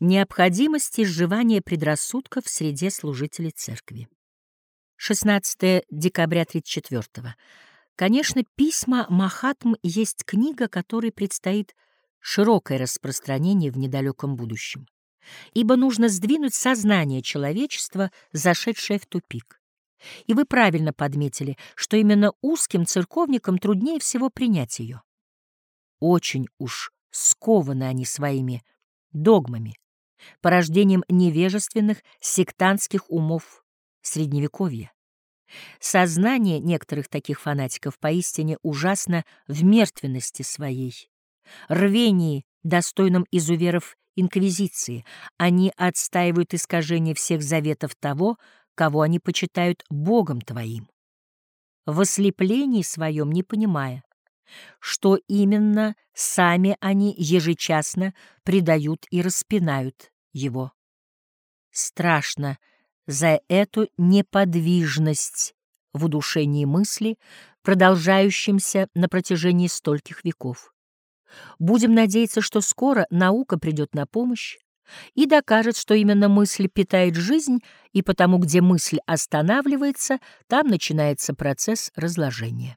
Необходимость изживания предрассудков в среде служителей церкви. 16 декабря 34 -го. Конечно, письма Махатм есть книга, которой предстоит широкое распространение в недалеком будущем, ибо нужно сдвинуть сознание человечества, зашедшее в тупик. И вы правильно подметили, что именно узким церковникам труднее всего принять ее. Очень уж скованы они своими догмами, порождением невежественных сектантских умов Средневековья. Сознание некоторых таких фанатиков поистине ужасно в мертвенности своей, рвении, достойном изуверов Инквизиции. Они отстаивают искажение всех заветов того, кого они почитают Богом Твоим. В ослеплении своем не понимая, что именно сами они ежечасно предают и распинают его. Страшно за эту неподвижность в удушении мысли, продолжающимся на протяжении стольких веков. Будем надеяться, что скоро наука придет на помощь и докажет, что именно мысль питает жизнь, и потому, где мысль останавливается, там начинается процесс разложения.